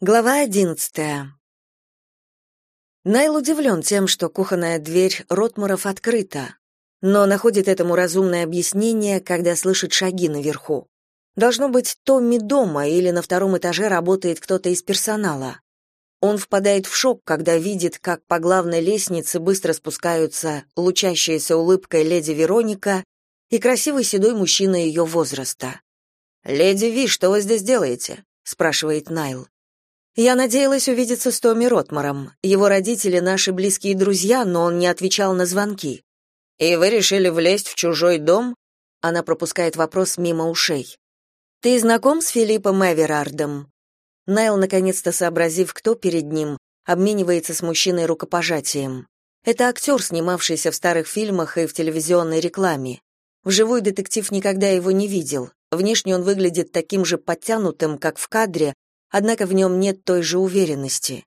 Глава одиннадцатая. Найл удивлен тем, что кухонная дверь Ротмаров открыта, но находит этому разумное объяснение, когда слышит шаги наверху. Должно быть, Томми дома или на втором этаже работает кто-то из персонала. Он впадает в шок, когда видит, как по главной лестнице быстро спускаются лучащаяся улыбкой леди Вероника и красивый седой мужчина ее возраста. «Леди Ви, что вы здесь делаете?» — спрашивает Найл. Я надеялась увидеться с Томми Ротмаром. Его родители наши близкие друзья, но он не отвечал на звонки. И вы решили влезть в чужой дом? Она пропускает вопрос мимо ушей. Ты знаком с Филиппом Эверардом? Найл наконец-то сообразив, кто перед ним, обменивается с мужчиной рукопожатием. Это актер, снимавшийся в старых фильмах и в телевизионной рекламе. Вживую детектив никогда его не видел. Внешне он выглядит таким же подтянутым, как в кадре, однако в нем нет той же уверенности.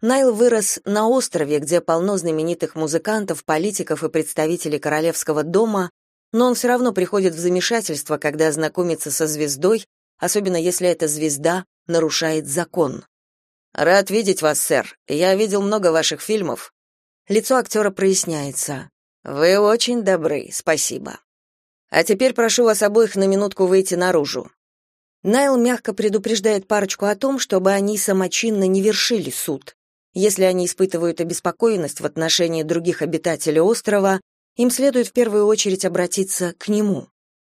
Найл вырос на острове, где полно знаменитых музыкантов, политиков и представителей королевского дома, но он все равно приходит в замешательство, когда знакомится со звездой, особенно если эта звезда нарушает закон. «Рад видеть вас, сэр. Я видел много ваших фильмов». Лицо актера проясняется. «Вы очень добры, спасибо. А теперь прошу вас обоих на минутку выйти наружу. Найл мягко предупреждает парочку о том, чтобы они самочинно не вершили суд. Если они испытывают обеспокоенность в отношении других обитателей острова, им следует в первую очередь обратиться к нему.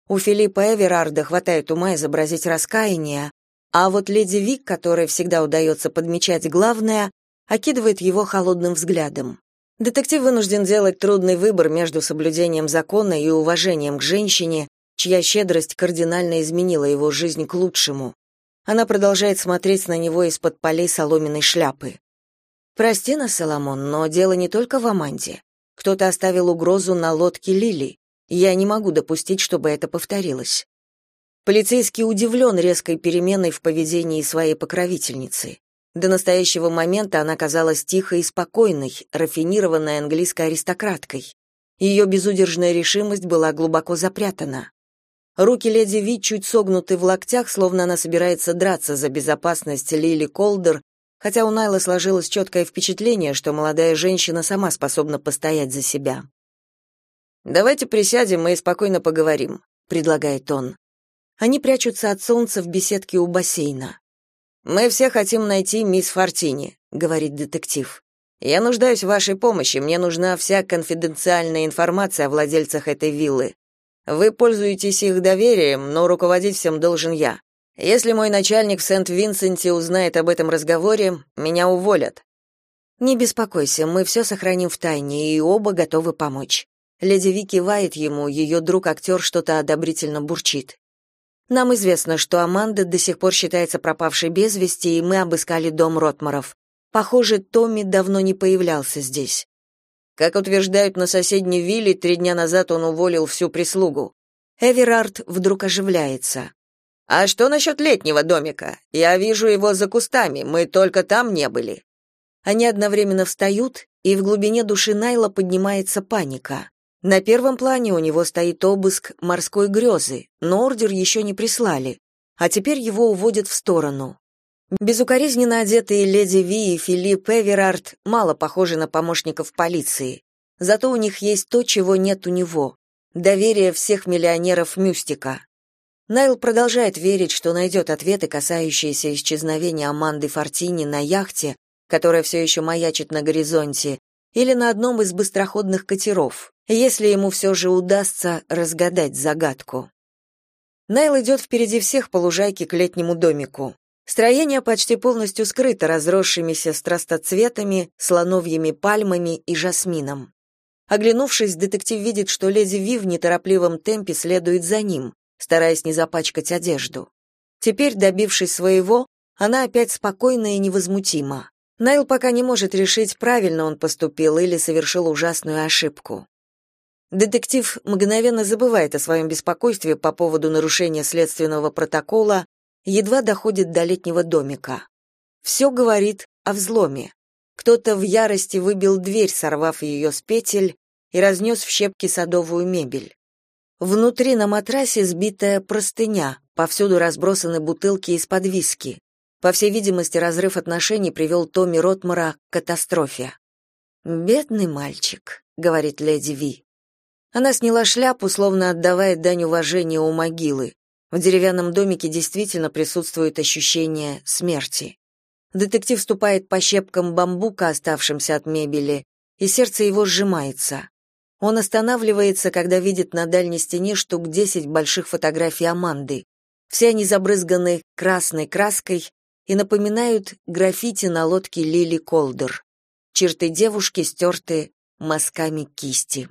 У Филиппа Эверарда хватает ума изобразить раскаяние, а вот леди Вик, которой всегда удается подмечать главное, окидывает его холодным взглядом. Детектив вынужден делать трудный выбор между соблюдением закона и уважением к женщине, чья щедрость кардинально изменила его жизнь к лучшему. Она продолжает смотреть на него из-под полей соломенной шляпы. «Прости нас, Соломон, но дело не только в Аманде. Кто-то оставил угрозу на лодке Лили. Я не могу допустить, чтобы это повторилось». Полицейский удивлен резкой переменой в поведении своей покровительницы. До настоящего момента она казалась тихой и спокойной, рафинированной английской аристократкой. Ее безудержная решимость была глубоко запрятана. Руки леди Ви чуть согнуты в локтях, словно она собирается драться за безопасность Лили Колдер, хотя у Найла сложилось четкое впечатление, что молодая женщина сама способна постоять за себя. «Давайте присядем и спокойно поговорим», — предлагает он. Они прячутся от солнца в беседке у бассейна. «Мы все хотим найти мисс Фортини», — говорит детектив. «Я нуждаюсь в вашей помощи, мне нужна вся конфиденциальная информация о владельцах этой виллы. Вы пользуетесь их доверием, но руководить всем должен я. Если мой начальник в Сент-Винсенте узнает об этом разговоре, меня уволят. Не беспокойся, мы все сохраним в тайне и оба готовы помочь. Леди Ви кивает ему, ее друг-актер что-то одобрительно бурчит. Нам известно, что Аманда до сих пор считается пропавшей без вести, и мы обыскали дом Ротмаров. Похоже, Томми давно не появлялся здесь. Как утверждают на соседней вилле, три дня назад он уволил всю прислугу. Эверард вдруг оживляется. «А что насчет летнего домика? Я вижу его за кустами, мы только там не были». Они одновременно встают, и в глубине души Найла поднимается паника. На первом плане у него стоит обыск морской грезы, но ордер еще не прислали, а теперь его уводят в сторону. Безукоризненно одетые леди Ви и Филипп Эверард мало похожи на помощников полиции. Зато у них есть то, чего нет у него — доверие всех миллионеров Мюстика. Найл продолжает верить, что найдет ответы, касающиеся исчезновения Аманды Фортини на яхте, которая все еще маячит на горизонте, или на одном из быстроходных катеров, если ему все же удастся разгадать загадку. Найл идет впереди всех по лужайке к летнему домику. Строение почти полностью скрыто разросшимися страстоцветами, слоновьими пальмами и жасмином. Оглянувшись, детектив видит, что леди Ви в неторопливом темпе следует за ним, стараясь не запачкать одежду. Теперь, добившись своего, она опять спокойна и невозмутима. Найл пока не может решить, правильно он поступил или совершил ужасную ошибку. Детектив мгновенно забывает о своем беспокойстве по поводу нарушения следственного протокола едва доходит до летнего домика. Все говорит о взломе. Кто-то в ярости выбил дверь, сорвав ее с петель, и разнес в щепки садовую мебель. Внутри на матрасе сбитая простыня, повсюду разбросаны бутылки из-под виски. По всей видимости, разрыв отношений привел Томми Ротмара к катастрофе. «Бедный мальчик», — говорит леди Ви. Она сняла шляпу, словно отдавая дань уважения у могилы. В деревянном домике действительно присутствует ощущение смерти. Детектив ступает по щепкам бамбука, оставшимся от мебели, и сердце его сжимается. Он останавливается, когда видит на дальней стене штук десять больших фотографий Аманды. Все они забрызганы красной краской и напоминают граффити на лодке Лили Колдер. Черты девушки стерты мазками кисти.